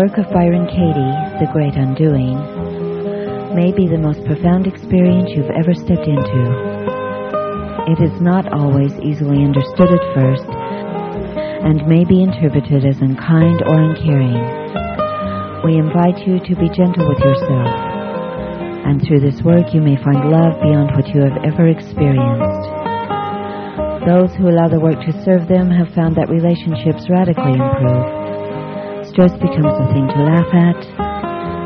work of Byron Katie, The Great Undoing, may be the most profound experience you've ever stepped into. It is not always easily understood at first and may be interpreted as unkind or uncaring. We invite you to be gentle with yourself, and through this work you may find love beyond what you have ever experienced. Those who allow the work to serve them have found that relationships radically improve stress becomes a thing to laugh at,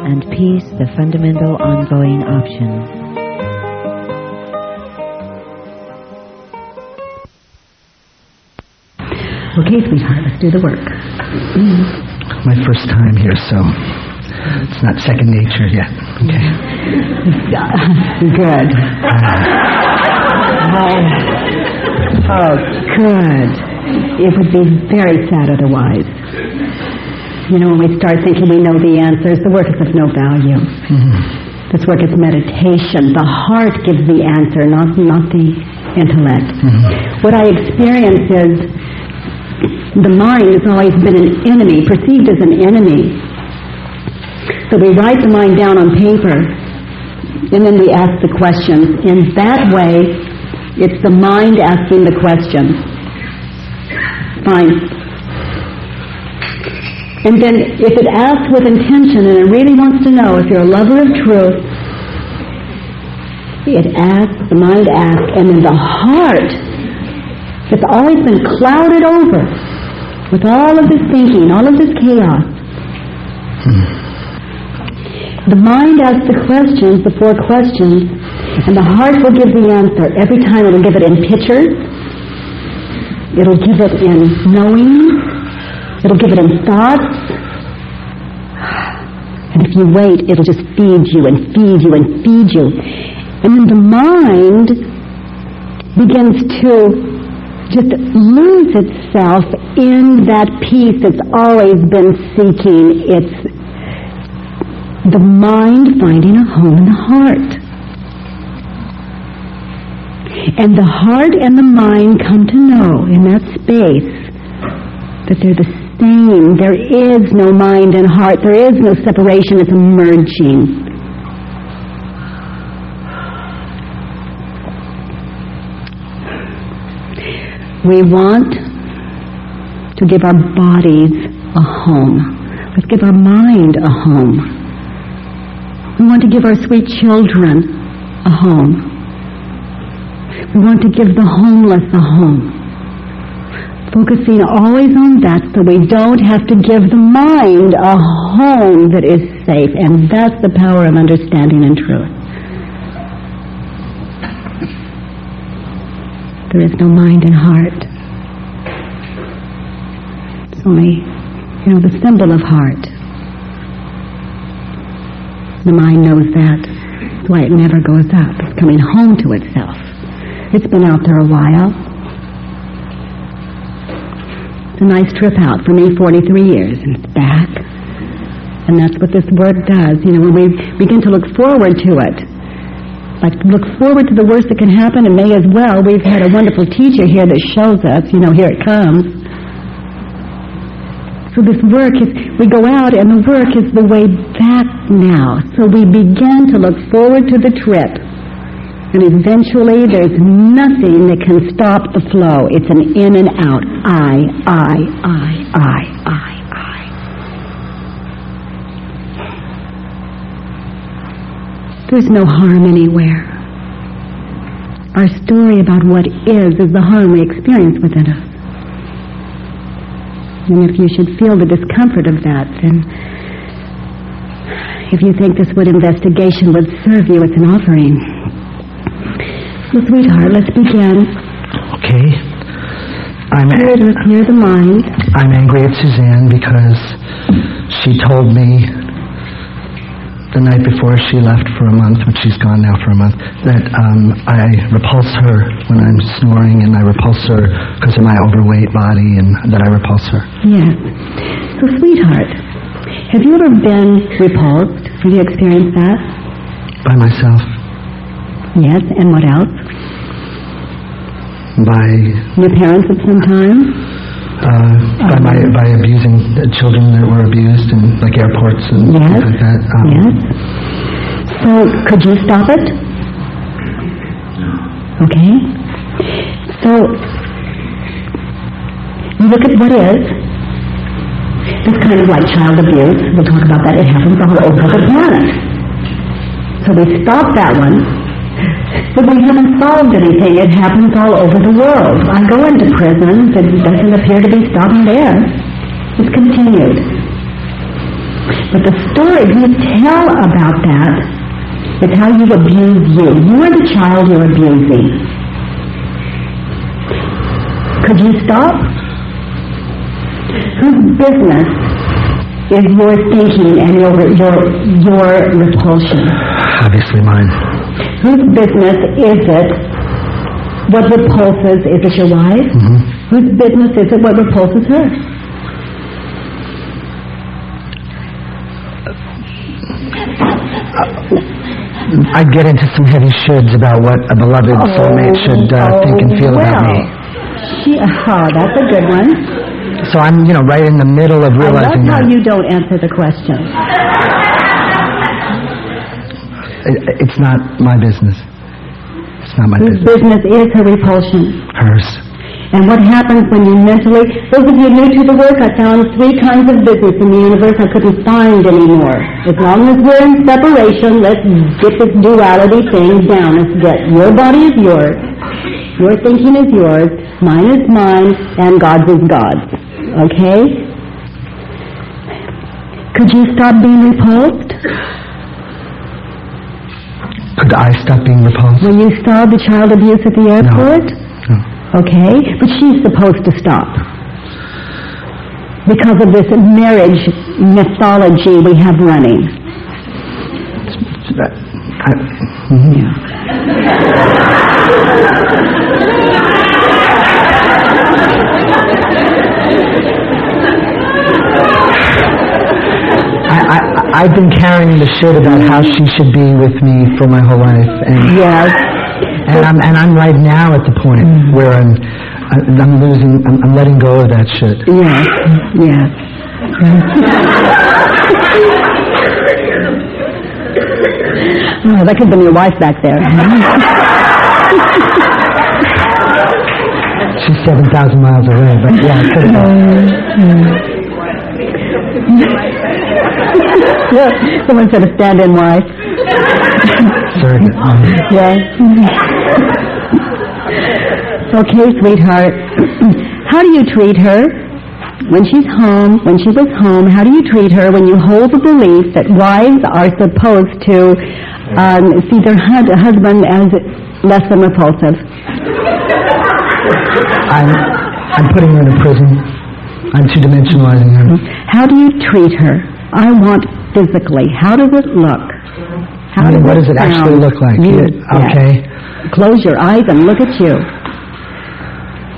and peace the fundamental ongoing option. Okay, sweetheart, let's do the work. Mm-hmm. My first time here, so it's not second nature yet. Okay. good. oh, oh, good. It would be very sad otherwise. You know, when we start thinking we know the answers, the work is of no value. Mm-hmm. This work is meditation. The heart gives the answer, not, not the intellect. Mm-hmm. What I experience is the mind has always been an enemy, perceived as an enemy. So we write the mind down on paper, and then we ask the questions. In that way, it's the mind asking the questions. Fine. And then if it asks with intention and it really wants to know if you're a lover of truth, it asks, the mind asks, and then the heart that's always been clouded over with all of this thinking, all of this chaos. The mind asks the questions, the four questions, and the heart will give the answer. Every time it'll give it in pictures, it'll give it in knowing, It'll give it in thoughts. And if you wait, it'll just feed you and feed you and feed you. And then the mind begins to just lose itself in that peace it's always been seeking. It's the mind finding a home in the heart. And the heart and the mind come to know in that space that they're the same. There is no mind and heart. There is no separation. It's a merging. We want to give our bodies a home. Let's give our mind a home. We want to give our sweet children a home. We want to give the homeless a home focusing always on that so we don't have to give the mind a home that is safe. And that's the power of understanding and truth. There is no mind and heart. It's only, you know, the symbol of heart. The mind knows that. That's why it never goes up. It's coming home to itself. It's been out there a while. It's a nice trip out for me, 43 years, and it's back. And that's what this work does. You know, when we begin to look forward to it, like look forward to the worst that can happen and may as well. We've had a wonderful teacher here that shows us, you know, here it comes. So this work is, we go out and the work is the way back now. So we begin to look forward to the trip and eventually there's nothing that can stop the flow. It's an in and out. I, I, I, I, I, I. There's no harm anywhere. Our story about what is is the harm we experience within us. And if you should feel the discomfort of that, then if you think this would investigation would serve you, it's an offering. So, sweetheart, let's begin. Okay. I'm clear, to clear the mind. I'm angry at Suzanne because she told me the night before she left for a month, but she's gone now for a month, that um, I repulse her when I'm snoring and I repulse her because of my overweight body and that I repulse her. Yes. So, sweetheart, have you ever been repulsed? Have you experienced that? By myself. Yes, and what else? By your parents at some time? uh, by my by abusing children that were abused in like airports and Yes. things like that. Um, Yes. So could you stop it? Okay. So you look at what is. It's kind of like child abuse. We'll talk about that. It happens all over the planet. So we stop that one. But we haven't solved anything. It happens all over the world. I go into prisons. It doesn't appear to be stopping there. It's continued. But the story you tell about that is how you abuse you. You are the child you're abusing. Could you stop? Whose business is your thinking and your your your repulsion? Obviously mine. Whose business is it? What repulses? Is it your wife? Whose business is it? What repulses her? I'd get into some heavy shoulds about what a beloved soulmate should uh, think and feel well. about me. She, oh, that's a good one. So I'm, you know, right in the middle of I love realizing how that. you don't answer the question. It- It's not my business. It's not my business. business is her repulsion? Hers. And what happens when you mentally, those of you new to the work, I found three kinds of business in the universe I couldn't find anymore. As long as we're in separation, let's get this duality thing down. Let's get your body is yours, your thinking is yours, mine is mine, and God's is God's. Okay? Could you stop being repulsed? Could I stop being repulsed? When you saw the child abuse at the airport? No. Okay, but she's supposed to stop. Because of this marriage mythology we have running. I, mhm. I, I've been carrying the shit about how she should be with me for my whole life, and Yes. and I'm and I'm right now at the point mm-hmm. where I'm I'm losing, I'm, I'm letting go of that shit. Yes. Yes. oh, that could have been your wife back there. She's seven thousand miles away, but yeah, it could have been. yeah. Someone said a stand-in wife. Um, Yes. okay, sweetheart. how do you treat her when she's home, when she was home? How do you treat her when you hold the belief that wives are supposed to um, see their hus- husband as less than repulsive? I'm I'm putting her in a prison. I'm two-dimensionalizing her. How do you treat her? I want physically. How does it look? How I mean, what does it actually look like? You- Yeah, yes. Okay. Close your eyes and look at you.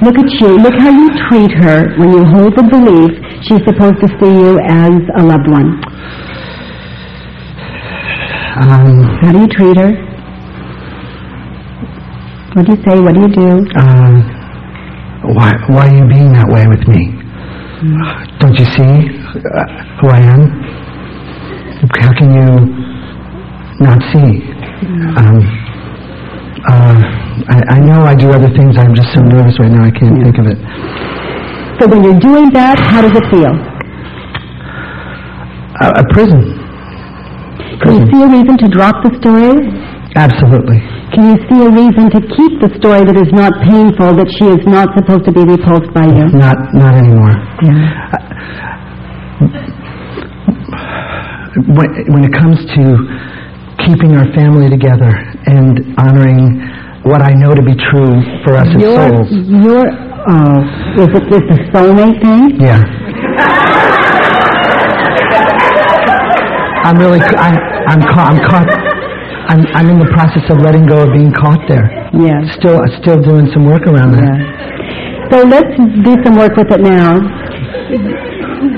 Look at you. Look how you treat her when you hold the belief she's supposed to see you as a loved one. Um, How do you treat her? What do you say? What do you do? uh, why why are you being that way with me? Don't you see uh, who I am? How can you not see? Um, uh, I, I know I do other things. I'm just so nervous right now. I can't think of it. So when you're doing that, how does it feel? Uh, a prison. Can you see a reason to drop the story? Absolutely. Can you see a reason to keep the story that is not painful, that she is not supposed to be repulsed by you? Not not anymore. when, when it comes to keeping our family together and honoring what I know to be true for us as Your, souls. your, oh, is it this the soulmate thing? Yeah. I'm really, I, I'm caught, I'm caught, I'm, I'm in the process of letting go of being caught there. Yeah. Still, still doing some work around that. Yeah. So let's do some work with it now.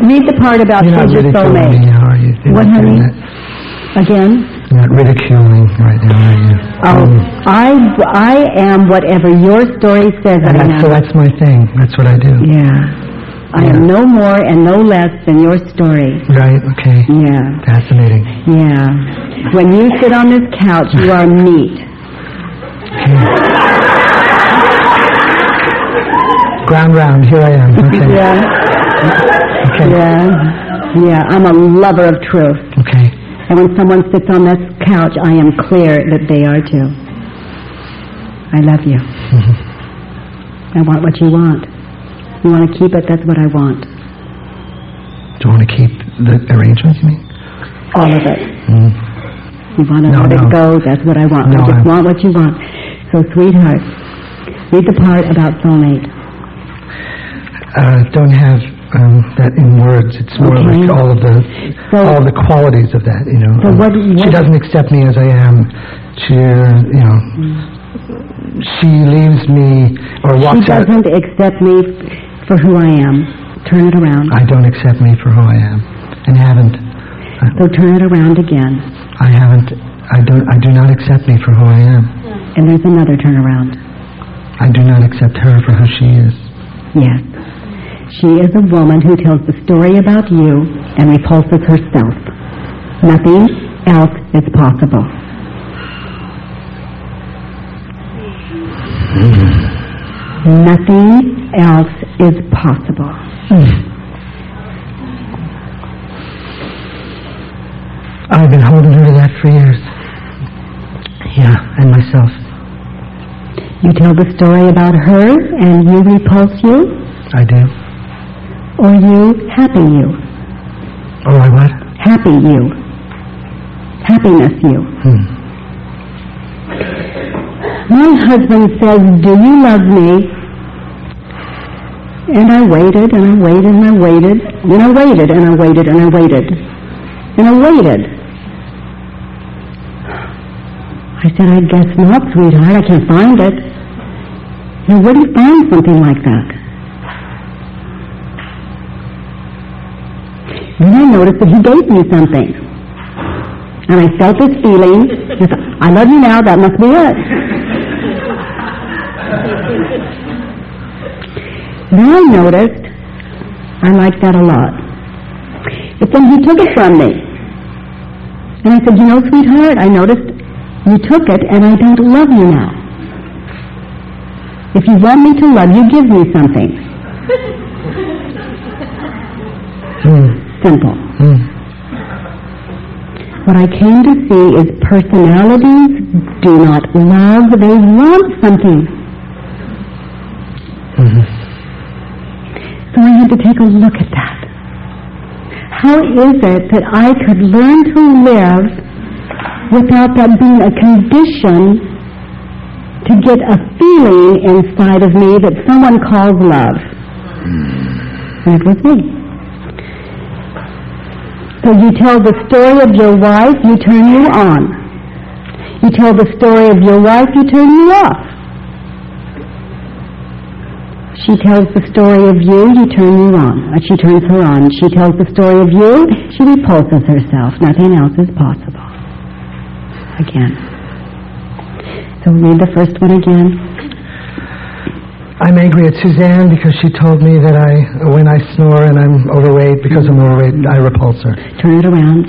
Read the part about You're not your soulmate. me now, are you? You're What, honey? Again? You're not ridiculing right now, are you? Oh, Um, I, I am whatever your story says I that's, so that's my thing. That's what I do. Yeah. I am no more and no less than your story. Right, okay. Yeah, Fascinating. yeah. When you sit on this couch, you are meat. Ground round, here I am. Okay. Yeah, Okay. yeah, yeah. I'm a lover of truth. Okay. And when someone sits on this couch, I am clear that they are too. I love you. Mm-hmm. I want what you want. You want to keep it, that's what I want. Do you want to keep the arrangement, you mean? All of it. Mm. You want to No, let no. it go, that's what I want. No, I just I- want what you want. So, sweetheart, read the part about soulmate. Uh, don't have um, that in words. It's more Okay. like all of the So- all the qualities of that, you know. So Um, what- she doesn't accept me as I am. She, you know, she leaves me or walks out. She doesn't accept me for who I am. Turn it around. I don't accept me for who I am, and haven't. Uh, so turn it around again. I haven't. I don't. I do not accept me for who I am. And there's another turnaround. I do not accept her for who she is. Yes. She is a woman who tells the story about you and repulses herself. Nothing else is possible. Hmm. Nothing else is possible. I've been holding her to that for years. Yeah, and myself. You tell the story about her and you repulse you, I do. or you happy you. Or I what? Happy you. Happiness you. Hmm. My husband says, do you love me? And I waited and I waited and I waited and I waited and I waited and I waited and I waited. I said, I guess not, sweetheart. I can't find it. You wouldn't find something like that. Then I noticed that he gave me something. And I felt this feeling. I I love you now, that must be it. Then I noticed I liked that a lot. But then he took it from me. And I said, you know, sweetheart, I noticed you took it and I don't love you now. If you want me to love you, give me something. Hmm. Simple. Hmm. What I came to see is personalities do not love, they want something. Mhm. So I had to take a look at that. How is it that I could learn to live without that being a condition to get a feeling inside of me that someone calls love? And it was me. So you tell the story of your wife, you turn you on. You tell the story of your wife, you turn you off. She tells the story of you, you turn you on. Or she turns her on. She tells the story of you, she repulses herself. Nothing else is possible. Again. So read the first one again. I'm angry at Suzanne because she told me that I, when I snore and I'm overweight, because I'm overweight, I repulse her. Turn it around.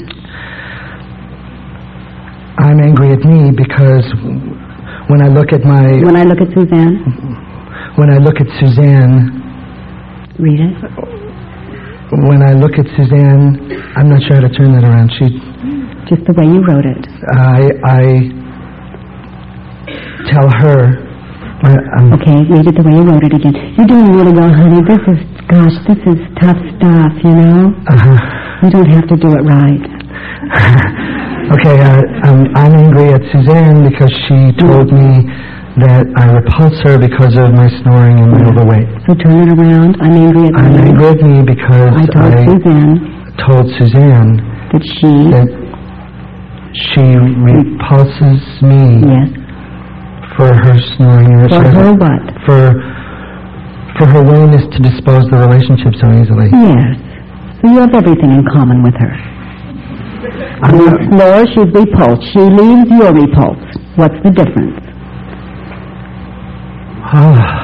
I'm angry at me because when I look at my, When I look at Suzanne, when I look at Suzanne, read it. when I look at Suzanne, I'm not sure how to turn that around. She, Just the way you wrote it. I, I tell her, I, Okay, read it the way you wrote it again. You're doing really well, honey. This is, gosh, this is tough stuff, you know? uh-huh. You don't have to do it right. okay, uh, I'm, I'm angry at Suzanne because she told me that I repulse her because of my snoring and my overweight. So turn it around. I'm angry at I'm you. angry at me because I told I Suzanne told Suzanne that she, that she repulses me yes, for her snoring and for her what? for for her willingness to dispose the relationship so easily. Yes. So you have everything in common with her. I'm You snore, she's repulsed. She leaves, you're repulsed. What's the difference? Ah.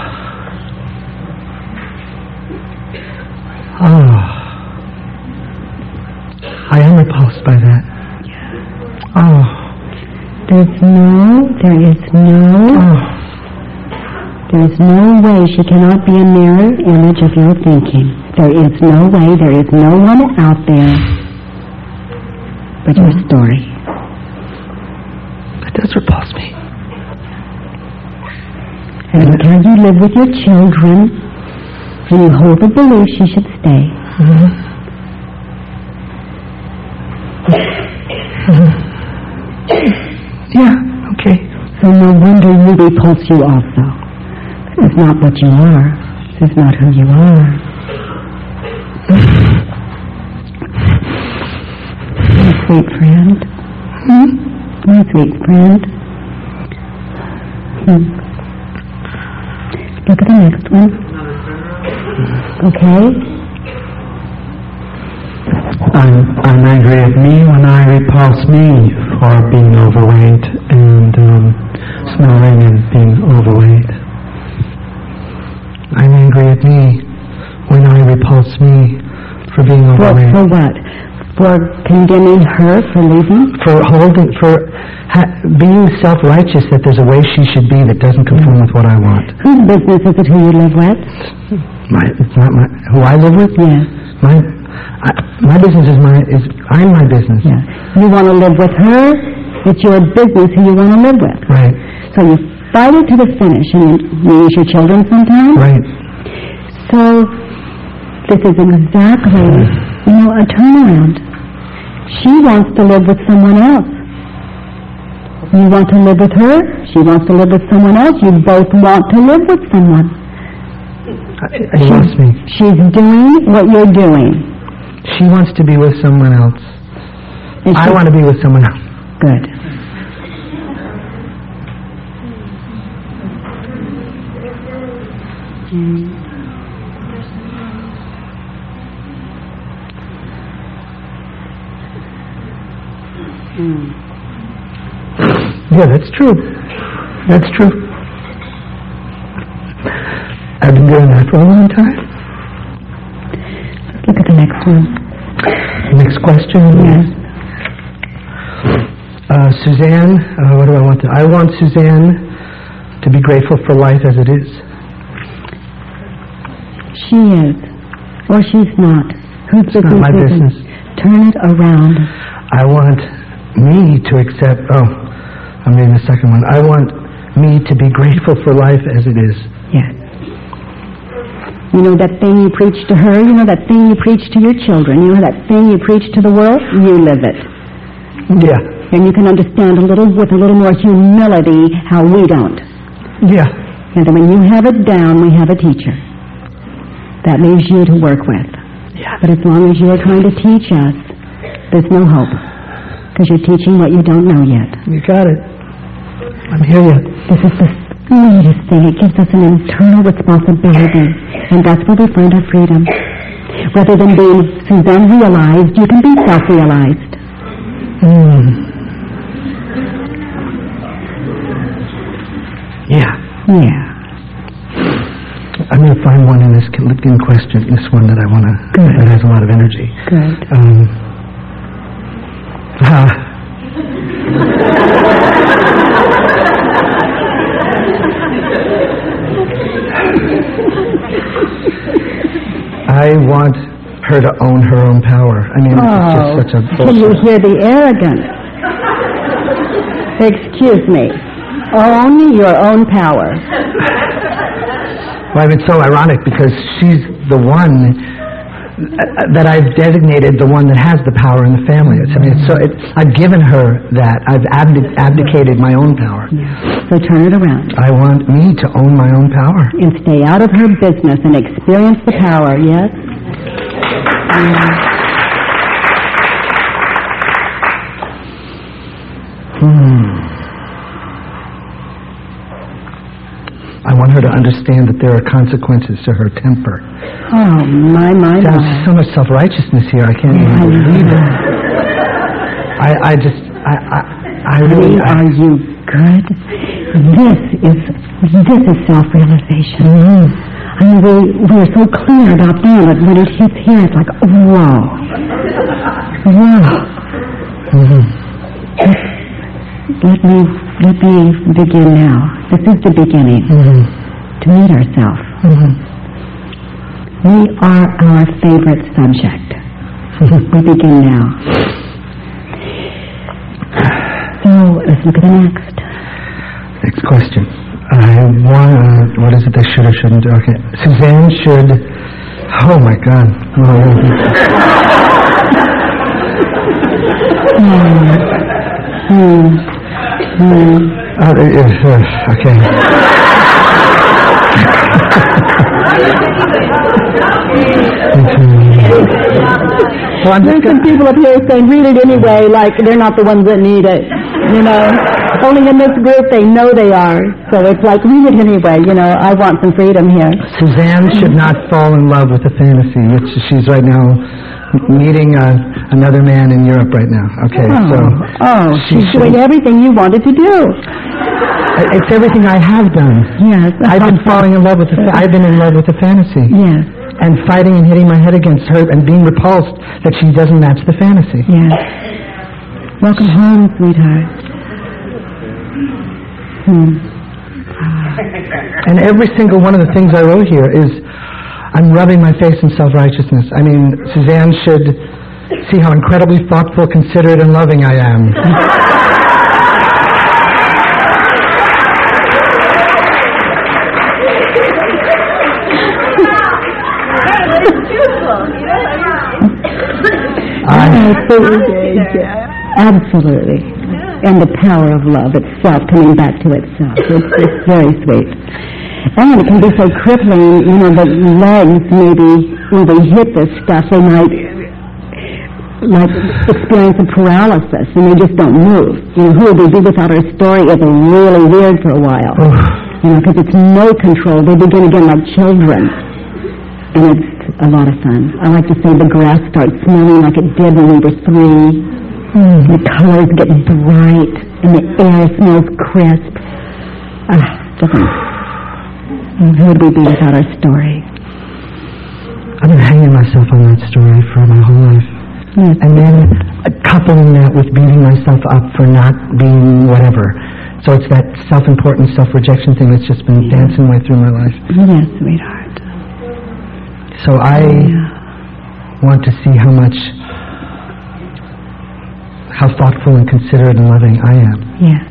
Ah. I am repulsed by that. Oh. There's no, there is no, ah. oh. there is no way she cannot be a mirror image of your thinking. There is no way, there is no one out there but your mm-hmm. story. That does repulse me. And how you live with your children, and you hold the belief she should stay. Yeah, okay. So no wonder you repulse you also. This is not what you are. This is not who you are. My sweet friend. Hmm? My sweet friend. Hmm. Look at the next one. Okay? I'm, I'm angry at me when I repulse me for being overweight and um, snoring and being overweight. I'm angry at me when I repulse me for being For, overweight. for what? For condemning her for leaving? for holding, for ha- being self-righteous that there's a way she should be that doesn't conform with what I want. Whose business is it who you live with? My, it's not my, who I live with? Yes. My, I, my business is my, is, I'm my business. Yeah. You want to live with her, it's your business who you want to live with. Right, So you fight it to the finish, and you, you use your children sometimes. right. So this is exactly, you know, a turnaround. She wants to live with someone else. You want to live with her, she wants to live with someone else. You both want to live with someone. I, I lost me. She's doing what you're doing. She wants to be with someone else. I want to be with someone else. Good. Yeah, that's true. That's true. I've been doing that for a long time. Let's Look at the next one. Next question. Yes. Uh, Suzanne, uh, what do I want to? I want Suzanne to be grateful for life as it is. She is. Or she's not. Who's It's not my business. Turn it around. I want me to accept. Oh, I'm reading the second one. I want me to be grateful for life as it is. Yes. You know that thing you preach to her? You know that thing you preach to your children? You know that thing you preach to the world? You live it. Yeah, And you can understand a little, with a little more humility, how we don't. yeah. And then when you have it down, we have a teacher. That leaves you to work with. Yeah. But as long as you are trying to teach us, there's no hope. Because you're teaching what you don't know yet. You got it. I'm here yet. This is the sweetest thing. It gives us an internal responsibility. And that's where we find our freedom. Rather than being Suzanne realized, you can be self-realized. Mm. Yeah. Yeah. I'm going to find one in this in question, this one that I want to, that has a lot of energy. Good. Um, ah. I want her to own her own power. I mean, it's Oh, just such a can you hear the arrogance? Excuse me. Own your own power. Well, I mean, it's so ironic because she's the one that I've designated the one that has the power in the family. It's, I mean, it's so it, I've given her that. I've abdi- abdicated my own power. So turn it around. I want me to own my own power. and stay out of her business and experience the power, yes? I want her to understand that there are consequences to her temper. Oh, my, my, There's so much self-righteousness here, I can't even believe it. I, I just, I, I, I really... I, are you good? This is, this is self-realization. I mean, we, we are so clear about that, but when it hits here, it's like, oh, wow. Wow. Mm -hmm. let, let me let me begin now. This is the beginning. Mm -hmm to meet ourselves. Mm-hmm. We are our favorite subject. we begin now. So let's look at the next. Next question. I want, uh, what is it they should or shouldn't do? Okay. Suzanne should, oh my God. Hmm. Hmm. Oh, uh, uh, okay. Well, I'm There's some people up here saying read it anyway, like they're not the ones that need it. You know, only in this group they know they are. So it's like read it anyway. You know, I want some freedom here. Suzanne should not fall in love with a fantasy. Which she's right now meeting uh, another man in Europe right now. Okay, Oh, so oh, she she's doing everything you wanted to do. it's everything I have done. Yes. I've been falling in love with the. I've been in love with the fantasy. Yes. and fighting and hitting my head against her and being repulsed that she doesn't match the fantasy. Yes. Welcome home, sweetheart. Hmm. And every single one of the things I wrote here is I'm rubbing my face in self-righteousness. I mean, Suzanne should see how incredibly thoughtful, considerate, and loving I am. Absolutely. And the power of love itself coming back to itself. It's, it's very sweet. And it can be so crippling, you know, the legs maybe, when they hit this stuff, they might like experience a paralysis and they just don't move. You know, who would they be without our story? It's really weird for a while. You know, because it's no control. They begin again like children. And it's a lot of fun. I like to say the grass starts smelling like it did when we were three. The colors get bright and the air smells crisp. Ah, doesn't. Who would we be without our story? I've been hanging myself on that story for my whole life. Yes. And then uh, coupling that with beating myself up for not being whatever. So it's that self-importance, self-rejection thing that's just been dancing way through my life. Yes, sweetheart. So I want to see how much, how thoughtful and considerate and loving I am. Yes,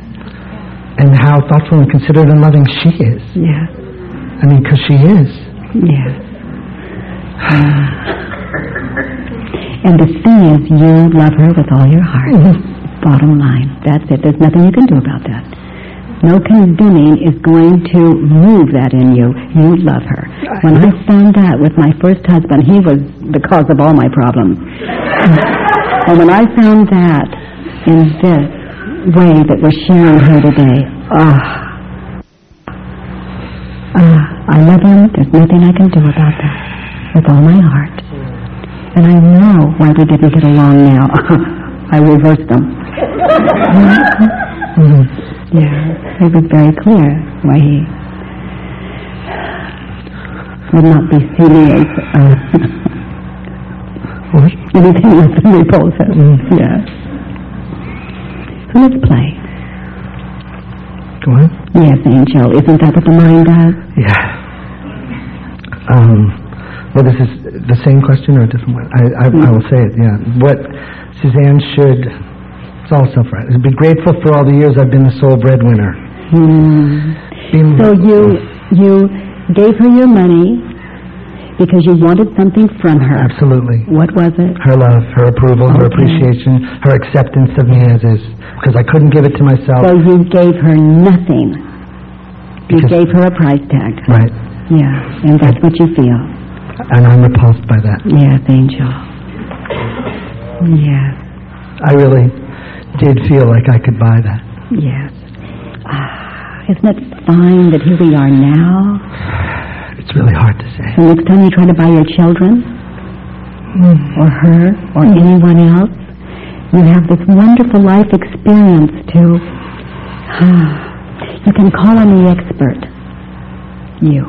And how thoughtful and considerate and loving she is. yes, I mean, because she is. Yeah. and the thing is, you love her with all your heart. Bottom line. That's it. There's nothing you can do about that. No condemning is going to move that in you. You love her. When I found that with my first husband, he was the cause of all my problems. and when I found that in this way that we're sharing here today, ah, ah, I love him. There's nothing I can do about that. With all my heart. And I know why we didn't get along now. I reversed them. Yeah, it was very clear why he would not be as uh, anything than repulsive. Yeah. So let's play. Go on. Yes, Angel. Isn't that what the mind does? Yeah. Um, well, this is the same question or a different one? I, I, I will say it, yeah. What Suzanne should, it's all self-right. Be grateful for all the years I've been the sole breadwinner. Hmm. So you you gave her your money because you wanted something from her. Absolutely. What was it? Her love, her approval, her appreciation, her acceptance of me as is. Because I couldn't give it to myself. So you gave her nothing. You Because- gave her a price tag. right. Yeah, and that's what you feel. And I'm repulsed by that. Yes, Angel. Yes, I really did feel like I could buy that. yes. Ah, isn't it fine that here we are now? It's really hard to say. The next time you try to buy your children, hmm. or her, or hmm. anyone else, you have this wonderful life experience to. you can call on the expert. You.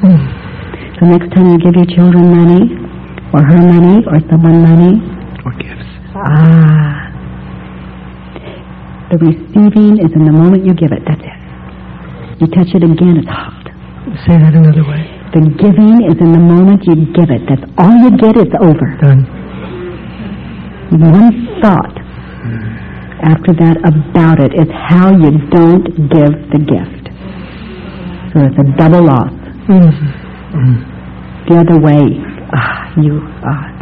Hmm. So next time you give your children money, or her money, or someone money, Or gifts. ah, The receiving is in the moment you give it. That's it. You touch it again, it's hot. Say that another way. The giving is in the moment you give it. That's all you get. It's over. Done. One thought after that about it is how you don't give the gift. So it's a double loss. The other way, ah, you, ah.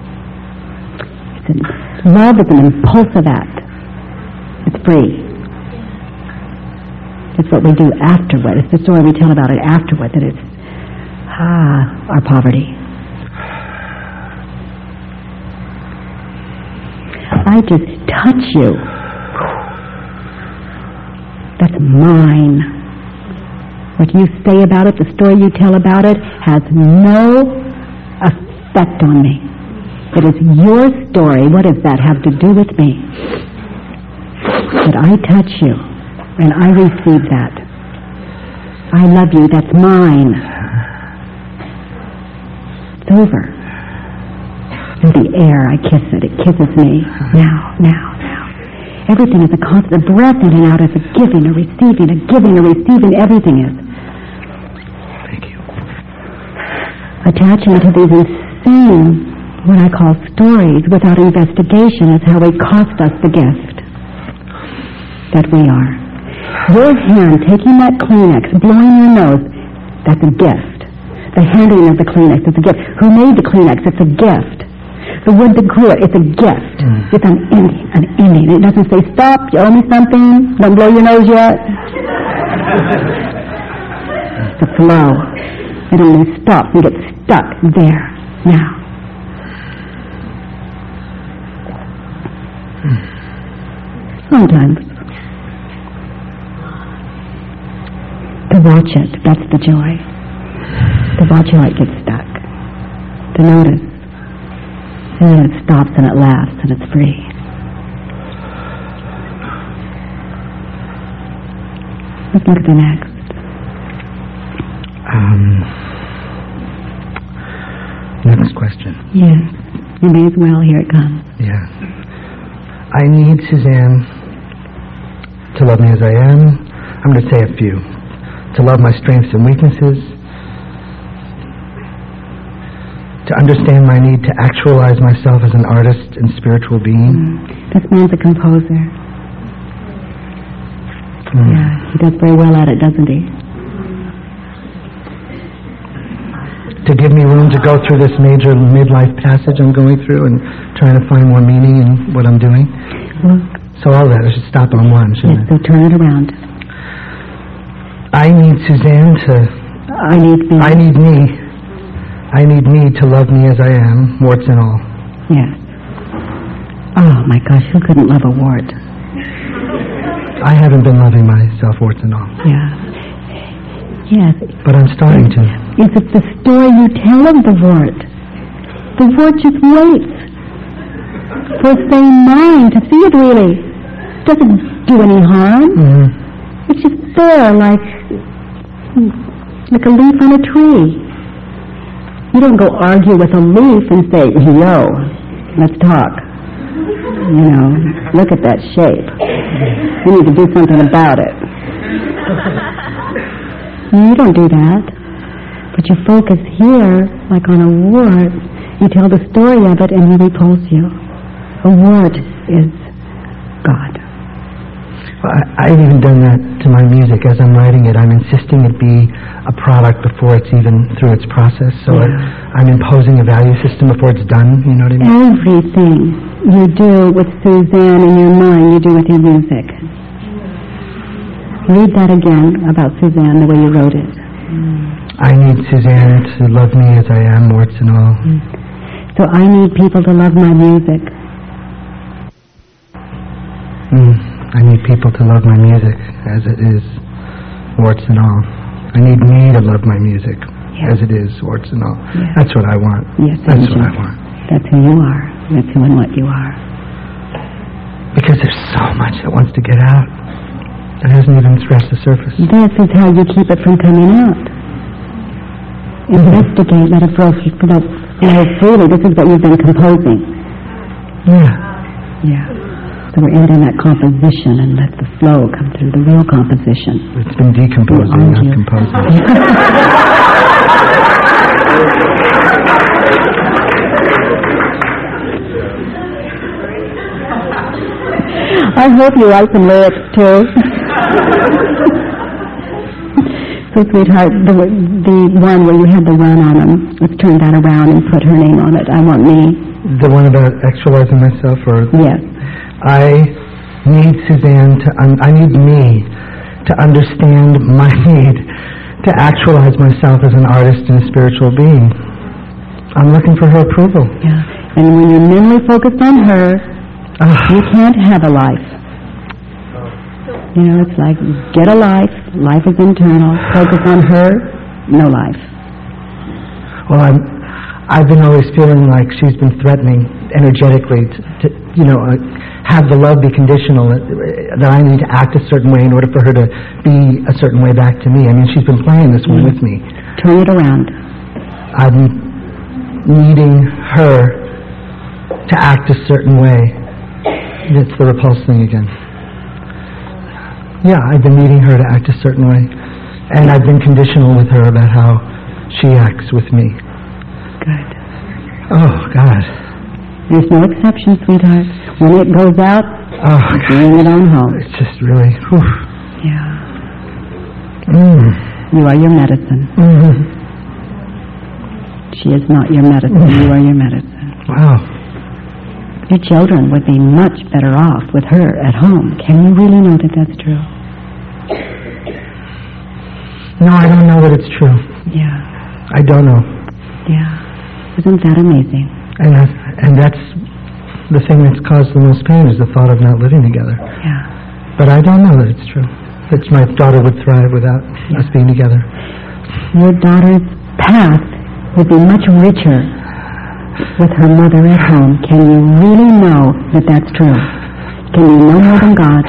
It's an, love is an impulsive act. It's free. It's what we do afterward. It's the story we tell about it afterward that it's, ah, our poverty. I just touch you. That's mine. What you say about it, the story you tell about it, has no effect on me. It is your story. What does that have to do with me? But I touch you, and I receive that. I love you. That's mine. It's over. In the air, I kiss it. It kisses me. Now, now, now. Everything is a constant breath in and out is a giving, a receiving, a giving, a receiving. Everything is. Thank you. Attaching to these insane, what I call stories without investigation is how we cost us the gift that we are. Your hand taking that Kleenex, blowing your nose, that's a gift. The handling of the Kleenex, it's a gift. Who made the Kleenex? It's a gift. The wood that grew it, it's a gift. Hmm. It's an ending, an ending. It doesn't say, stop, you owe me something, don't blow your nose yet. the flow. It only stops and gets stuck there, now. Hmm. Sometimes. To watch it, that's the joy. The watch how it gets stuck. To notice. And then it stops and it laughs and it's free. Let's look at the next. Um, next question. Yes. You may as well. Here it comes. Yeah. I need Suzanne to love me as I am. I'm going to say a few. To love my strengths and weaknesses. To understand my need to actualize myself as an artist and spiritual being. This man's a composer. Mm. Yeah, he does very well at it, doesn't he? To give me room to go through this major midlife passage I'm going through and trying to find more meaning in what I'm doing. Look. So all that, I should stop on one, shouldn't I? so turn it around. I? Need Suzanne to I need me. I need me. I need me to love me as I am, warts and all. Yes. Oh my gosh, who couldn't love a wart? I haven't been loving myself, warts and all. Yeah. Yes. But I'm starting to. Is it the story you tell of the wart? The wart just waits for a sane mind to see it really. Doesn't do any harm. hmm It's just there like like a leaf on a tree. You don't go argue with a leaf and say, yo, let's talk. You know, look at that shape. We need to do something about it. You don't do that. But you focus here, like on a wart. You tell the story of it and he repulse you. A wart is God. I, I've even done that to my music. As I'm writing it, I'm insisting it be a product before it's even through its process. So I, I'm imposing a value system before it's done. You know what I mean? Everything you do with Suzanne in your mind, you do with your music. Read that again about Suzanne, the way you wrote it. I need Suzanne to love me as I am, warts and all. So I need people to love my music. Mm. I need people to love my music as it is, warts and all. I need me to love my music Yeah. as it is, warts and all. Yeah. That's what I want. Yes, That's what I want. That's who you are. That's who and what you are. Because there's so much that wants to get out. That hasn't even scratched the surface. This is how you keep it from coming out. Investigate, let it flow, flow freely. This is what you've been composing. Yeah. Yeah. So we're ending that composition and let the flow come through the real composition. It's been decomposing, not composing. I hope you write some lyrics too. so, sweetheart, the the one where you had the run on them, let's turn that around and put her name on it. I want me. the one about actualizing myself, or Yes. I need Suzanne to, un- I need me to understand my need to actualize myself as an artist and a spiritual being. I'm looking for her approval. Yeah. And when you're mentally focused on her, Ah, you can't have a life. You know, it's like get a life. Life is internal. Focus on her. No life. well, I'm, I've been always feeling like she's been threatening energetically to, to you know, uh, have the love be conditional, that, I need to act a certain way in order for her to be a certain way back to me. I mean, she's been playing this one with me. Turn it around. I'm needing her to act a certain way. It's the repulse thing again. Yeah, I've been needing her to act a certain way. And I've been conditional with her about how she acts with me. Good. Oh, God. There's no exception, sweetheart. When it goes out, Oh, bring it on home. It's just really, whew. Yeah. Mm. You are your medicine. Mhm. She is not your medicine. You are your medicine. Wow. Your children would be much better off with her at home. Can you really know that that's true? No, I don't know that it's true. Yeah. I don't know. Yeah. Isn't that amazing? I that, and that's the thing that's caused the most pain is the thought of not living together. Yeah. But I don't know that it's true. That my daughter would thrive without us being together. Your daughter's path would be much richer with her mother at home. Can you really know that that's true? Can you know more than God?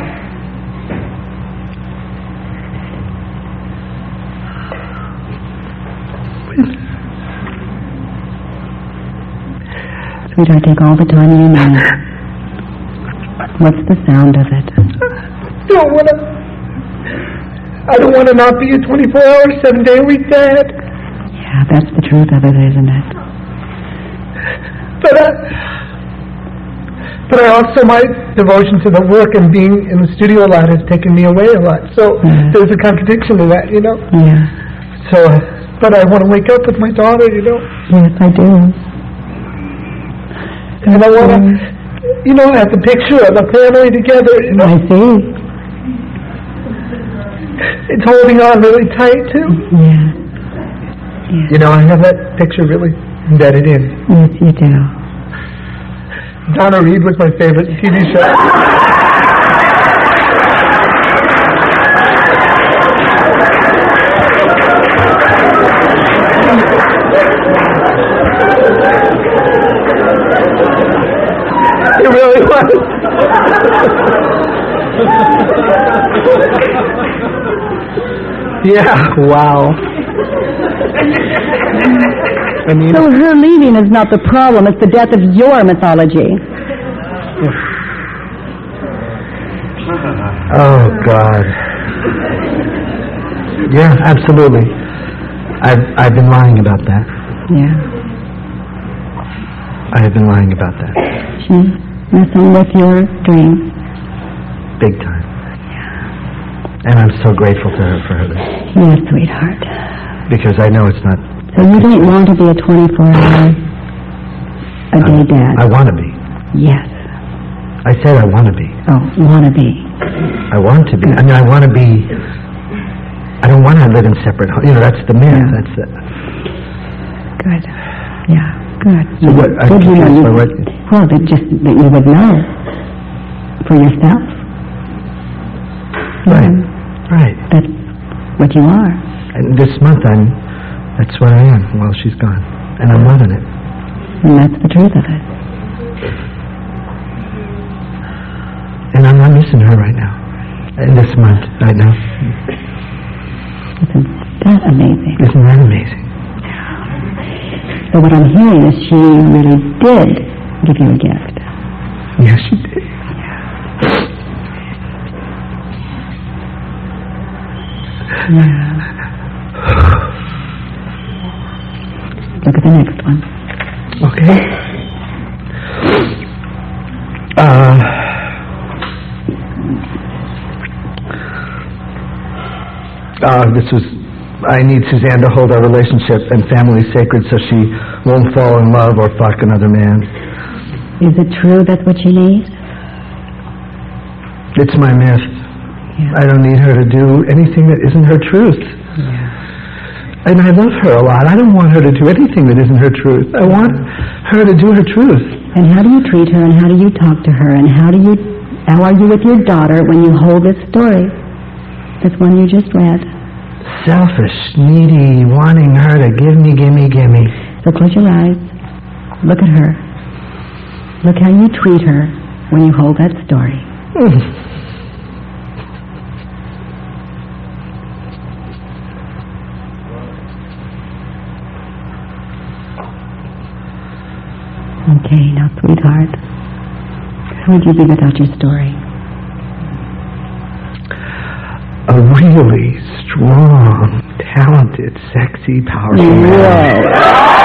Sweetheart, take all the time you need. What's the sound of it? I don't want to. I don't want to not be a 24 hour, seven day a week dad. Yeah, that's the truth of it, isn't it? But I, but I also my devotion to the work and being in the studio a lot has taken me away a lot. So Mhm. there's a contradiction to that, you know. Yeah. So, but I want to wake up with my daughter, you know, Yes, I do. And I want to, you know, I have the picture of the family together. You know, I see. it's holding on really tight too. Yeah. You know, I have that picture really embedded in. Yes, you do. Donna Reed was my favorite TV show. yeah, wow. I mean, So her leaving is not the problem, it's the death of your mythology. Oh God. Yeah, absolutely. I've I've been lying about that. Yeah. I have been lying about that. She's messing with your dreams. Big time. And I'm so grateful to her for her. Yes, sweetheart. Because I know it's not So you don't want to be a 24-hour a day dad? I want to be. Yes. I said I want to be. Oh, want to be. I want to be. I mean I want to be I don't want to live in separate homes. You know, that's the myth. Yeah. That's the Good. Yeah, good. So what- I'm Good, you know, what- Well, that just that you would know for yourself. Right. Mhm. Right. That's what you are. And this month I'm that's where I am while she's gone. And I'm loving it. And that's the truth of it. And I'm not missing her right now. And this month, right now. Isn't that amazing? Isn't that amazing? So what I'm hearing is she really did give you a gift. Yes, she did. Look at the next one. Okay. Uh, uh, this was, I need Suzanne to hold our relationship and family sacred so she won't fall in love or fuck another man. Is it true that's what you need? It's my myth. Yeah. I don't need her to do anything that isn't her truth. And I love her a lot. I don't want her to do anything that isn't her truth. I want her to do her truth. And how do you treat her and how do you talk to her and how do you how are you with your daughter when you hold this story? This one you just read. Selfish, needy, wanting her to give me, give me, give me. So close your eyes. Look at her. Look how you treat her when you hold that story. Okay, now sweetheart, how would you be without your story? A really strong, talented, sexy, powerful man.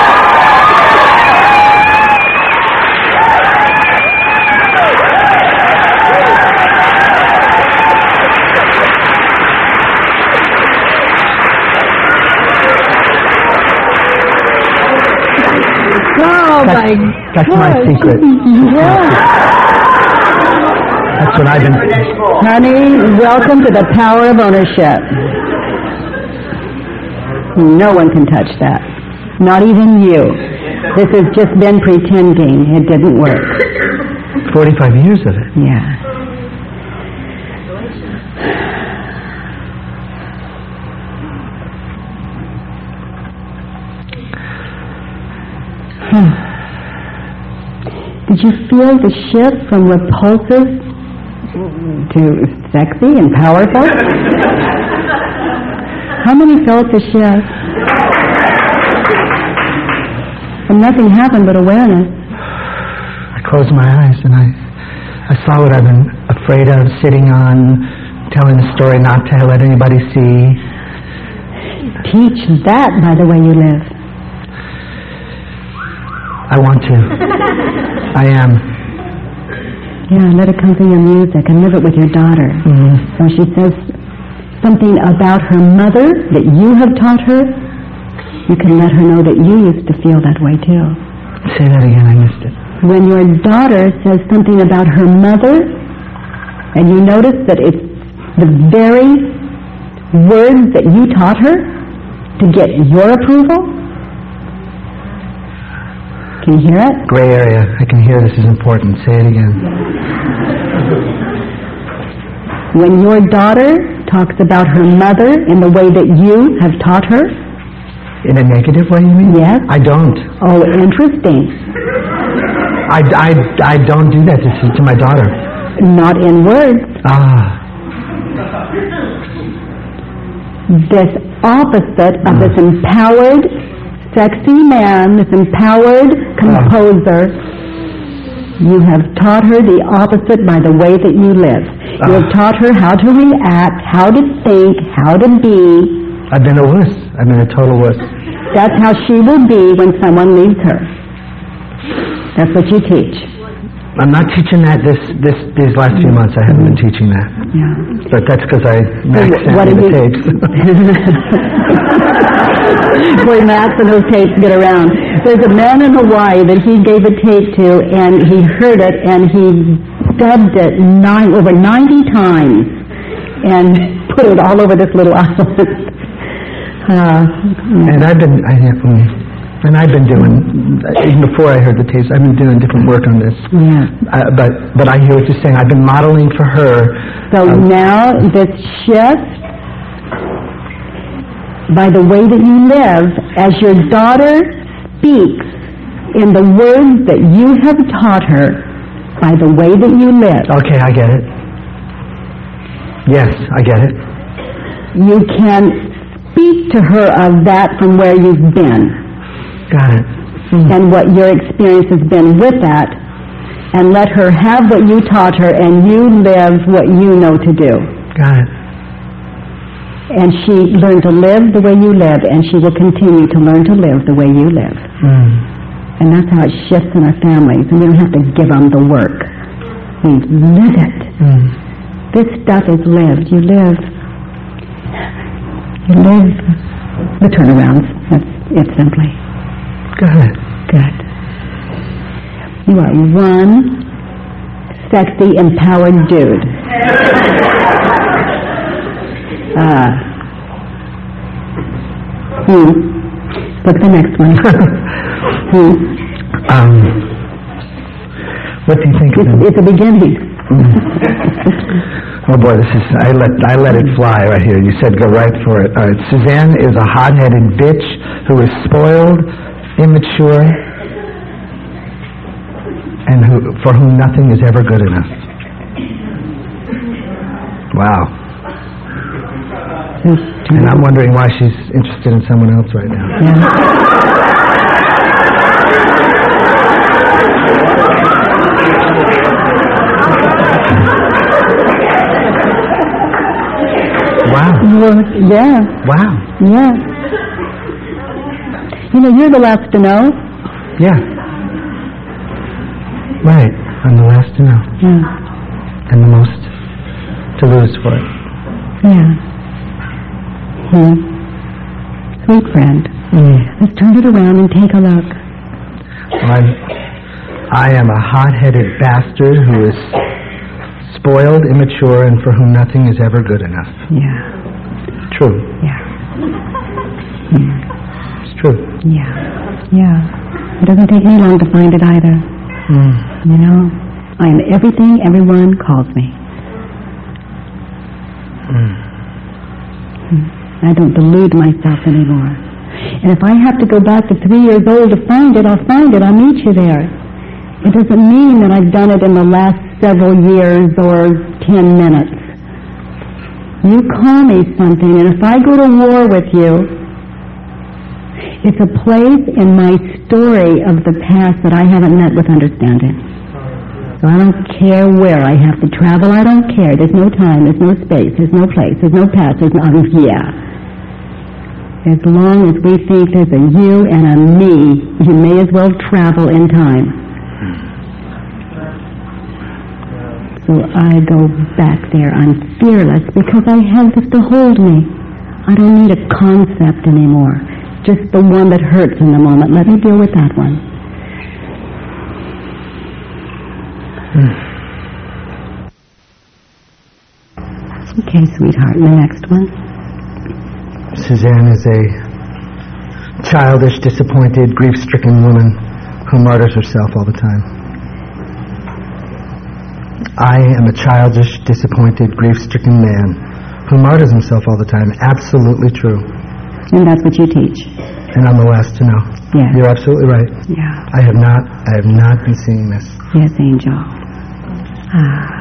That's, my secret. That's what I've been. Honey, welcome to the power of ownership. No one can touch that. Not even you. This has just been pretending. It didn't work. 45 years of it. Yeah. Hmm. Did you feel the shift from repulsive to sexy and powerful? How many felt the shift? And nothing happened but awareness. I closed my eyes and I, I saw what I've been afraid of, sitting on, telling the story not to let anybody see. Teach that by the way you live. I want to. I am. Yeah, let it come through your music and live it with your daughter. Mm. So she says something about her mother that you have taught her. You can let her know that you used to feel that way too. Say that again, I missed it. When your daughter says something about her mother, and you notice that it's the very words that you taught her to get your approval, can you hear it? Gray area. I can hear this is important. Say it again. When your daughter talks about her mother in the way that you have taught her, In a negative way, you mean? Yes. I don't. oh, interesting. I, I, I don't do that to, to my daughter. Not in words. Ah. This opposite of this empowered, sexy man, this empowered composer, you have taught her the opposite by the way that you live. You have ah. taught her how to react, how to think, how to be. I've been a wuss. I've been a total wuss. That's how she will be when someone leaves her. That's what you teach. I'm not teaching that this, this, these last few months. I haven't been teaching that. Yeah. But that's because I, Max So sent what me do the you- tapes. Boy, Max and those tapes get around. There's a man in Hawaii that he gave a tape to, and he heard it, and he dubbed it nine, over 90 times, and put it all over this little island. Uh, And I've been, I, mm, and I've been doing, even before I heard the tapes, I've been doing different work on this. yeah. Uh, but, but I hear what you're saying. I've been modeling for her. So um, now this shift by the way that you live as your daughter speaks in the words that you have taught her by the way that you live. Okay, I get it. Yes, I get it. You can speak to her of that from where you've been Got it. and what your experience has been with that and let her have what you taught her and you live what you know to do. Got it. And she learned to live the way you live, and she will continue to learn to live the way you live. Mm. And that's how it shifts in our families, and we don't have to give them the work. We live it. Mm. This stuff is lived. You live. You live the turnarounds. That's it simply. Good. Good. You are one sexy, empowered dude. Uh, hmm. What's the next one. hmm. Um, what do you think of It's, him? it's a beginning. Oh boy, this is I let I let it fly right here. You said go right for it. All right, Suzanne is a hot-headed bitch who is spoiled, immature, and who for whom nothing is ever good enough. Wow. And I'm wondering why she's interested in someone else right now. Yeah. Wow. Yeah, Wow. yeah. You know, you're the last to know. Yeah. Right. I'm the last to know. Yeah. And the most to lose for it. Yeah. Hmm. Sweet friend. Let's turn it around and take a look. I'm, I am a hot-headed bastard who is spoiled, immature, and for whom nothing is ever good enough. Yeah. True. Yeah. It's true. Yeah. Yeah. It doesn't take me long to find it either. Mm. You know, I am everything everyone calls me. Mm. I don't delude myself anymore. And if I have to go back to three years old to find it, I'll find it. I'll meet you there. It doesn't mean that I've done it in the last several years or ten minutes. You call me something, and if I go to war with you, it's a place in my story of the past that I haven't met with understanding. So I don't care where I have to travel. I don't care. There's no time. There's no space. There's no place. There's no past. There's no, yeah. As long as we think there's a you and a me, you may as well travel in time. So I go back there. I'm fearless because I have this to hold me. I don't need a concept anymore. Just the one that hurts in the moment. Let me deal with that one. Hmm. Okay, sweetheart. And the next one? Suzanne is a childish, disappointed, grief-stricken woman who martyrs herself all the time. I am a childish, disappointed, grief-stricken man who martyrs himself all the time. Absolutely true. And that's what you teach. And I'm the last to know. Yeah. You're absolutely right. Yeah. I have not, I have not been seeing this. Yes, Angel. Ah.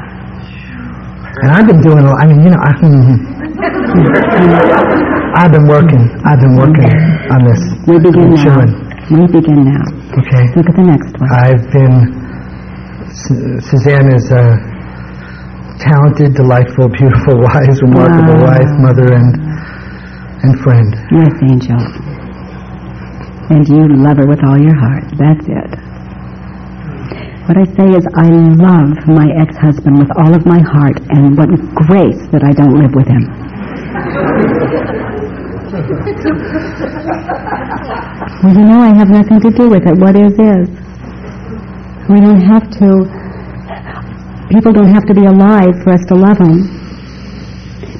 And I've been doing, I mean, you know, I, I've been working, I've been working on this. We begin now. We begin now. Okay. Look at the next one. I've been, Su- Suzanne is a talented, delightful, beautiful, wise, remarkable Wow. wife, mother, and, and friend. Yes, Angel. And you love her with all your heart. That's it. What I say is I love my ex-husband with all of my heart and what grace that I don't live with him. Well, you know I have nothing to do with it. What is, is. We don't have to, people don't have to be alive for us to love them.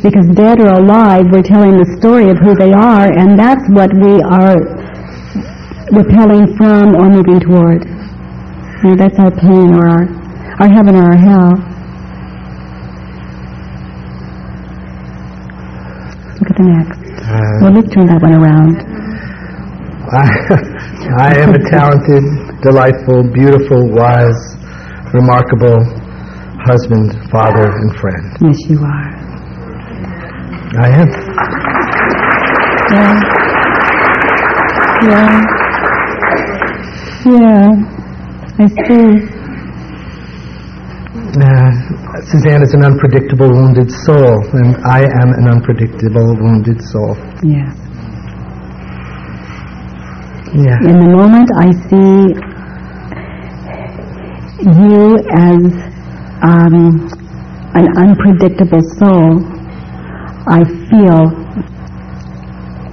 Because dead or alive, we're telling the story of who they are, and that's what we are repelling from or moving toward. You know, that's our pain or our, our heaven or our hell. Look at the next. Uh, well, let's turn that one around. I, I am a talented, delightful, beautiful, wise, remarkable husband, father, and friend. Yes, you are. I am. Yeah. Yeah. Yeah. I see. Uh, Suzanne is an unpredictable wounded soul, and I am an unpredictable wounded soul. Yes. Yeah. In the moment, I see you as um, an unpredictable soul. I feel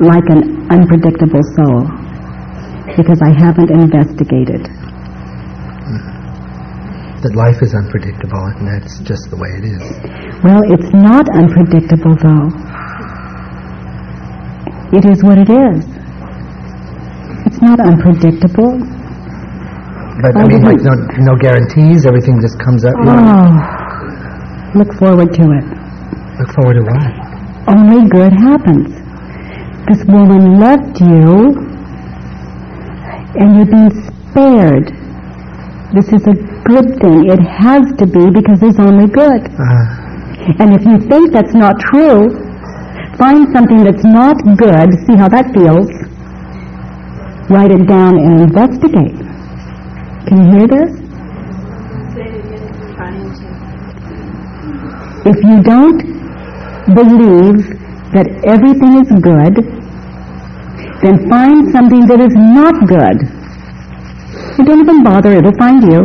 like an unpredictable soul because I haven't investigated. That life is unpredictable, and that's just the way it is. Well, it's not unpredictable, though. It is what it is. It's not unpredictable. But I I mean, like no, no guarantees. Everything just comes up. You know, Oh, look forward to it. look forward to what? Only good happens. This woman loved you, and you're being spared. This is a good thing. It has to be because there's only good. Uh, And if you think that's not true, find something that's not good, see how that feels, write it down and investigate. Can you hear this? If you don't believe that everything is good, then find something that is not good. And don't even bother, it'll find you.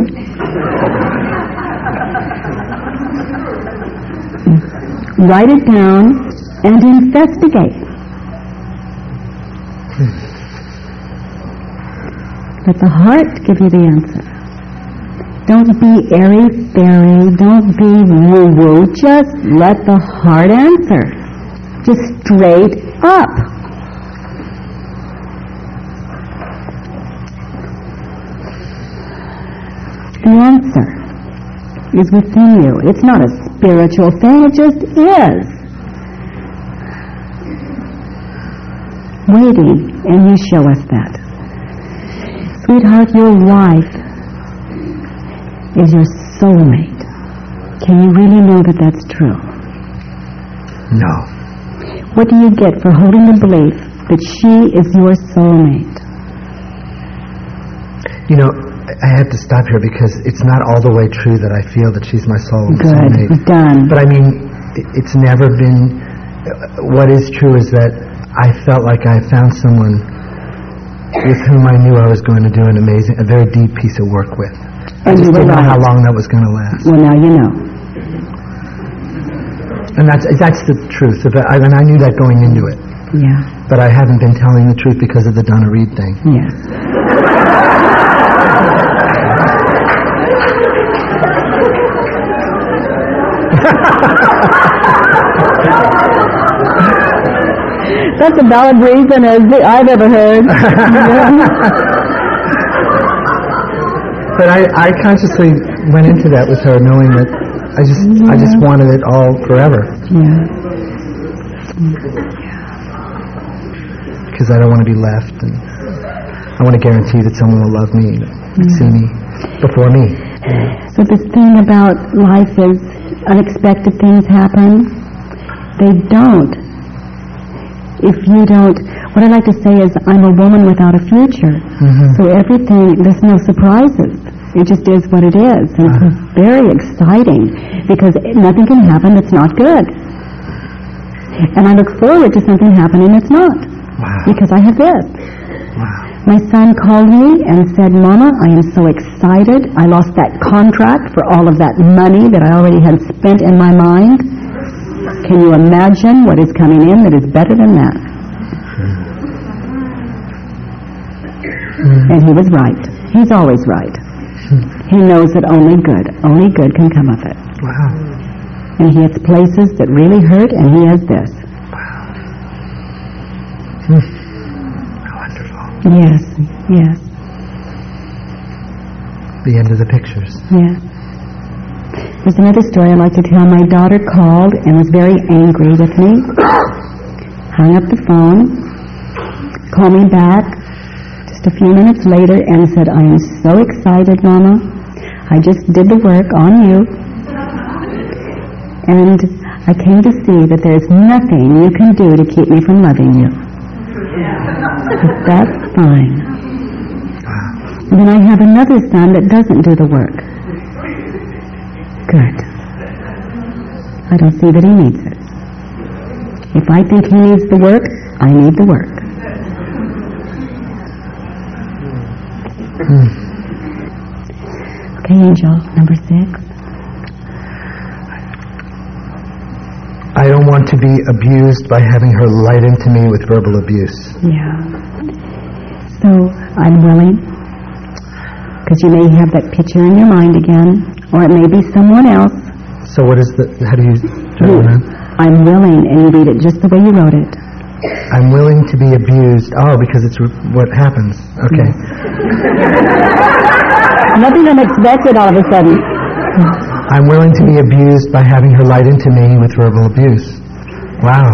Write it down and investigate. Let the heart give you the answer. Don't be airy-fairy. Don't be woo-woo. Just let the heart answer. Just straight up. The answer is within you. It's not a spiritual thing. It just is. Waiting, and you show us that. Sweetheart, your wife is your soulmate. Can you really know that that's true? no. What do you get for holding the belief that she is your soulmate? You know, I have to stop here because it's not all the way true that I feel that she's my soul Good. soulmate. Done. But I mean, it's never been. uh, What is true is that I felt like I found someone with whom I knew I was going to do an amazing, a very deep piece of work with. I And just you didn't know how long that was going to last. Well, now you know. And that's that's the truth. I, and I knew that going into it. Yeah. But I haven't been telling the truth because of the Donna Reed thing. Yes. That's a valid reason as I've ever heard. But I, I consciously went into that with her, knowing that I just I just wanted it all forever yeah. because I don't want to be left, and I want to guarantee that someone will love me, and mm. see me before me. So this thing about life is unexpected things happen. They don't. If you don't, what I like to say is I'm a woman without a future. Mm-hmm. So everything, there's no surprises. It just is what it is. And it's uh-huh. very exciting because nothing can happen that's not good. And I look forward to something happening that's not Wow, because I have this. wow. My son called me and said, Mama, I am so excited. I lost that contract for all of that money that I already had spent in my mind. Can you imagine what is coming in that is better than that? Hmm. And he was right. He's always right. He knows that only good, only good can come of it. Wow. And he has places that really hurt, and he has this. Wow! Hmm. Wonderful. Yes, yes, The end of the pictures. Yeah. There's another story I'd like to tell. My daughter called and was very angry with me. Hung up the phone, called me back just a few minutes later and said, I am so excited, Mama. I just did the work on you. And I came to see that there's nothing you can do to keep me from loving you. But that's fine. Then I have another son that doesn't do the work. Good. I don't see that he needs it. If I think he needs the work, I need the work. Okay, angel number six. I don't want to be abused by having her light into me with verbal abuse. Yeah. So I'm willing, because you may have that picture in your mind again, or it may be someone else. So what is the, how do you? I'm willing, and you read it just the way you wrote it. I'm willing to be abused. Oh, because it's what happens. Okay. Nothing unexpected all of a sudden. I'm willing to be abused by having her light into me with verbal abuse. Wow.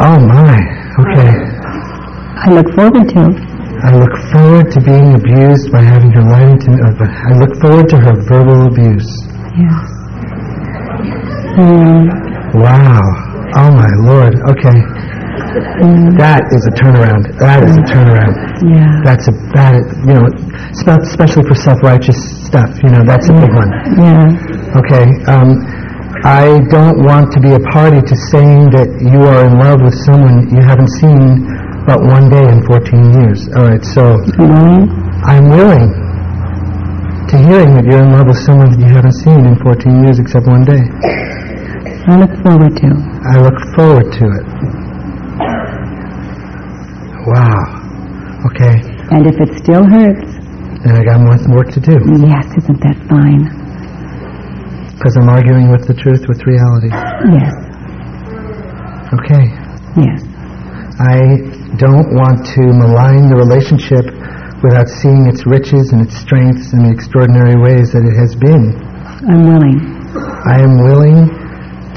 Oh my. Okay. I look forward to. I look forward to being abused by having her light into me. I look forward to her verbal abuse. Yes. Mm, Wow. Oh my lord. Okay. That is a turnaround. That is a turnaround. yeah. That's a that is, you know, spe- especially for self-righteous stuff. You know, that's a big one. Yeah. Okay. Um, I don't want to be a party to saying that you are in love with someone you haven't seen but one day in 14 years. All right. So Willing. I'm willing to hearing that you're in love with someone that you haven't seen in 14 years except one day. I look forward to. I look forward to it. Wow. Okay. And if it still hurts, Then I got more work to do yes, isn't that fine? because I'm arguing with the truth with reality. Yes. Okay. Yes. I don't want to malign the relationship without seeing its riches and its strengths and the extraordinary ways that it has been. I'm willing. I am willing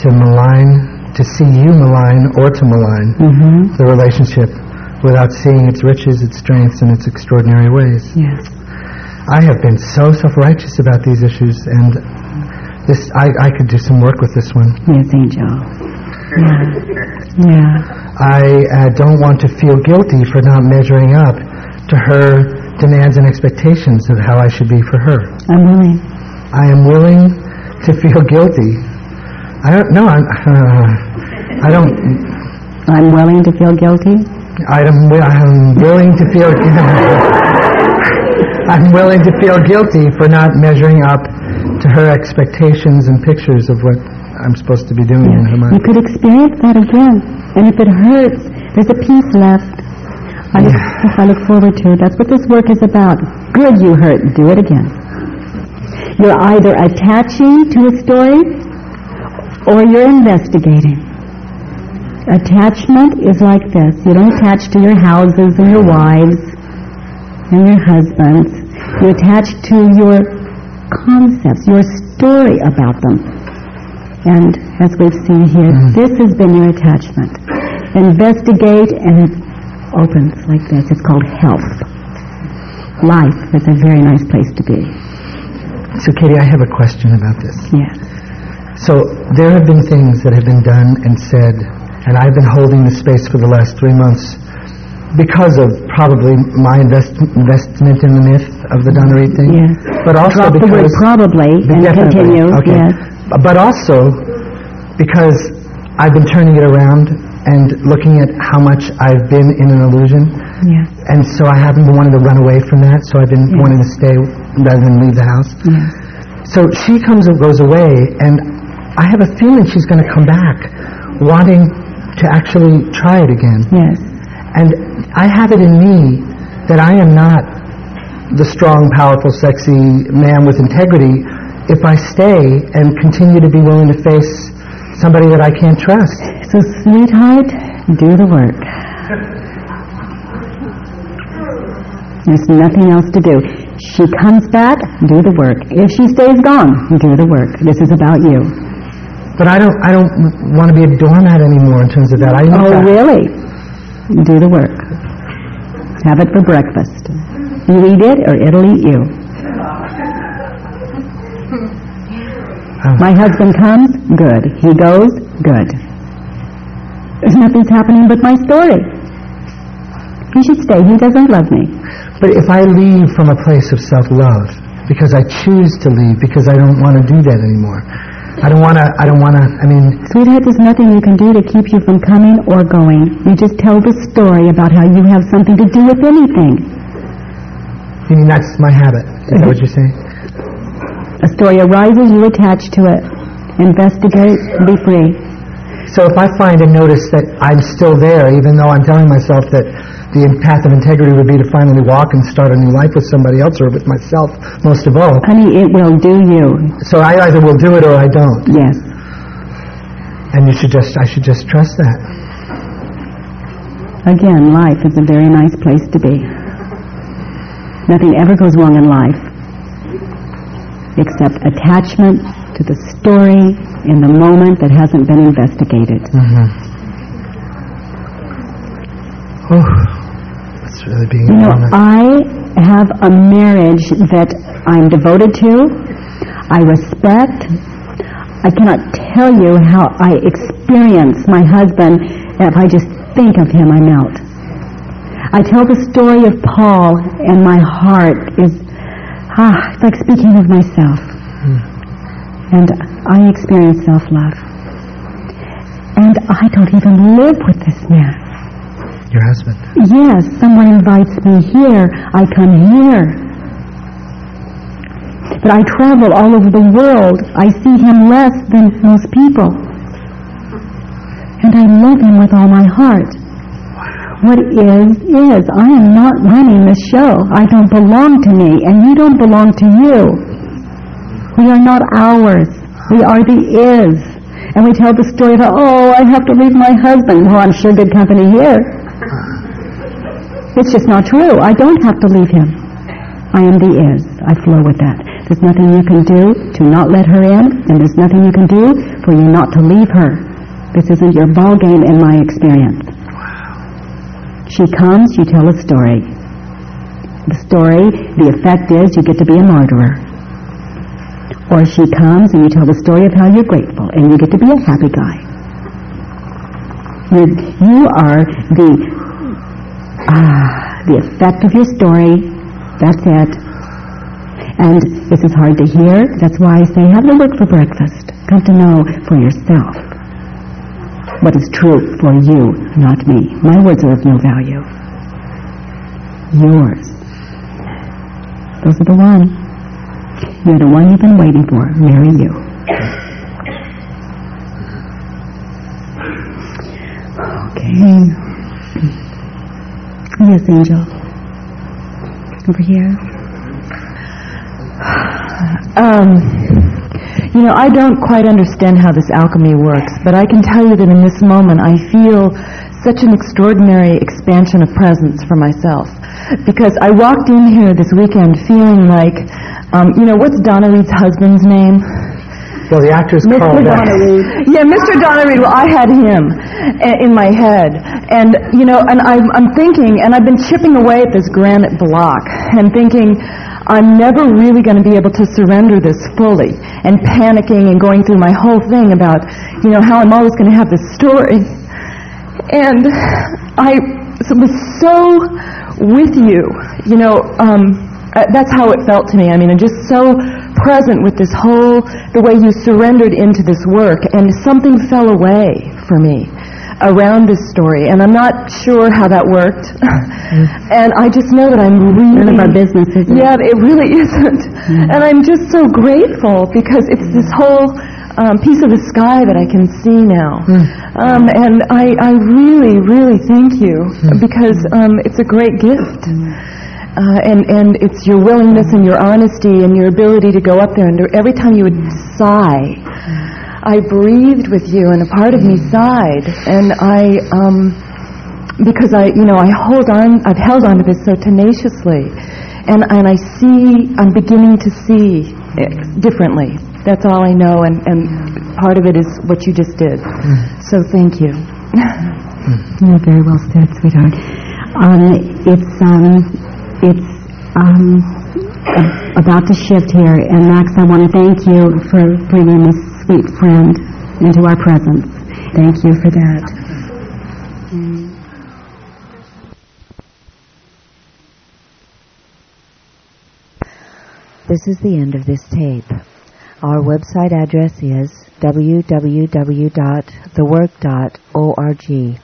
to malign, to see you malign or to malign Mm-hmm. the relationship without seeing its riches, its strengths, and its extraordinary ways. Yes. I have been so self-righteous about these issues, and this I, I could do some work with this one. Yes, angel. Yeah. Yeah. I uh, don't want to feel guilty for not measuring up to her demands and expectations of how I should be for her. I'm willing. I am willing to feel guilty. I don't know. I'm, uh, I don't. I'm willing to feel guilty. I am, I'm willing to feel. I'm willing to feel guilty for not measuring up to her expectations and pictures of what I'm supposed to be doing in her mind. You could experience that again. And if it hurts, there's a piece left. I look, I look forward to. That's what this work is about. Good you hurt. Do it again. You're either attaching to a story or you're investigating. Attachment is like this. You don't attach to your houses and your wives and your husbands. You attach to your concepts, your story about them. And as we've seen here, mm. this has been your attachment. Investigate and it opens like this. It's called health. Life is a very nice place to be. So, Katie, I have a question about this. Yes. So there have been things that have been done and said, and I've been holding the space for the last three months because of probably my invest, investment in the myth of the Donna Reed thing. Yes. But also Drop the word because probably and Definitely. continue. Okay. Yes. But also because I've been turning it around and looking at how much I've been in an illusion. Yes. And so I haven't been wanting to run away from that, so I've been wanting to stay rather than leave the house. Yes. So she comes and goes away, and I have a feeling she's going to come back, wanting to actually try it again. Yes. And I have it in me that I am not the strong, powerful, sexy man with integrity if I stay and continue to be willing to face somebody that I can't trust. So, sweetheart, do the work. There's nothing else to do. She comes back, do the work. If she stays gone, do the work. This is about you. But I don't, I don't want to be a doormat anymore in terms of that. I need Oh, that. really? Do the work. Have it for breakfast. You eat it or it'll eat you. Oh. My husband comes, good. He goes, good. There's nothing's happening but my story. He should stay. He doesn't love me. But if I leave from a place of self-love because I choose to leave because I don't want to do that anymore. I don't want to. I don't want to. I mean, Sweetheart, there's nothing you can do to keep you from coming or going. You just tell the story about how you have something to do with anything. you mean that's my habit. Is that what you're saying? A story arises, you attach to it. Investigate, be free. So if I find and notice that I'm still there, even though I'm telling myself that the path of integrity would be to finally walk and start a new life with somebody else or with myself, most of all. Honey, it will do you. So I either will do it or I don't. Yes. And you should just, I should just trust that. Again, life is a very nice place to be. Nothing ever goes wrong in life except attachment to the story in the moment that hasn't been investigated. Oh, that's really being You know. I have a marriage that I'm devoted to, I respect. I cannot tell you how I experience my husband. If I just think of him, I melt. I tell the story of Paul, and my heart is, ah, it's like speaking of myself. And I experience self-love. And I don't even live with this man. Your husband. Yes, someone invites me here, I come here. But I travel all over the world. I see him less than most people. And I love him with all my heart. What is, is. I am not running the show. I don't belong to me, and you don't belong to you. We are not ours. We are the is. And we tell the story of, oh, I have to leave my husband. Well, I'm sure good company here. It's just not true. I don't have to leave him. I am the is. I flow with that. There's nothing you can do to not let her in, and there's nothing you can do for you not to leave her. This isn't your ball game in my experience. She comes, you tell a story. The story, the effect is you get to be a martyr. Or she comes and you tell the story of how you're grateful and you get to be a happy guy. You're, you are the Ah, the effect of your story. That's it. And this is hard to hear. That's why I say have the work for breakfast. Come to know for yourself what is true for you, not me. My words are of no value. Yours. Those are the one. You're the one you've been waiting for. Marry you. Okay. Yes, Angel. Over here. Um, you know, I don't quite understand how this alchemy works, but I can tell you that in this moment I feel such an extraordinary expansion of presence for myself. Because I walked in here this weekend feeling like, um, you know, what's Donna Reed's husband's name? Well, the actor's Carl Betz. Yeah, Mr. Donna Reed. Well, I had him in my head, and you know, and I'm, I'm thinking, and I've been chipping away at this granite block, and thinking, I'm never really going to be able to surrender this fully, and panicking and going through my whole thing about, you know, how I'm always going to have this story, and I was so with you, you know. Um, uh, that's how it felt to me. I mean, I'm just so present with this whole, the way you surrendered into this work, and something fell away for me around this story, and I'm not sure how that worked. and I just know that I'm really None of our business, is it? yeah, it really isn't. And I'm just so grateful because it's this whole um, piece of the sky that I can see now. Um, and I, I really, really thank you because um, it's a great gift. Uh, and, and it's your willingness and your honesty and your ability to go up there and every time you would sigh, I breathed with you and a part of me sighed and I, um, because I, you know, I hold on, I've held on to this so tenaciously, and and I see, I'm beginning to see it differently. That's all I know, and and part of it is what you just did. So thank you. You're very well said, sweetheart. Um, it's um, it's um, about to shift here, and Max, I want to thank you for bringing this sweet friend into our presence. Thank you for that. This is the end of this tape. Our website address is www.thework.org.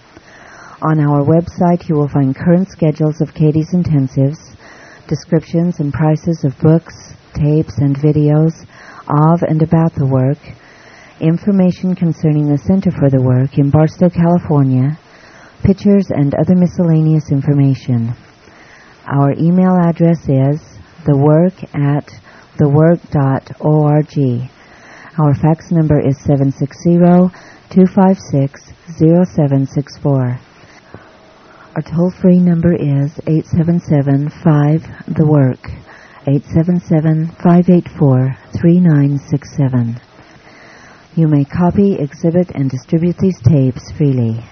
On our website, you will find current schedules of Katie's intensives, descriptions and prices of books, tapes, and videos of and about the work, information concerning the Center for the Work in Barstow, California, pictures, and other miscellaneous information. Our email address is thework at thework.org. Our fax number is 760-256-0764. Our toll-free number is 877-5-THE-WORK, 877-584-3967. You may copy, exhibit, and distribute these tapes freely.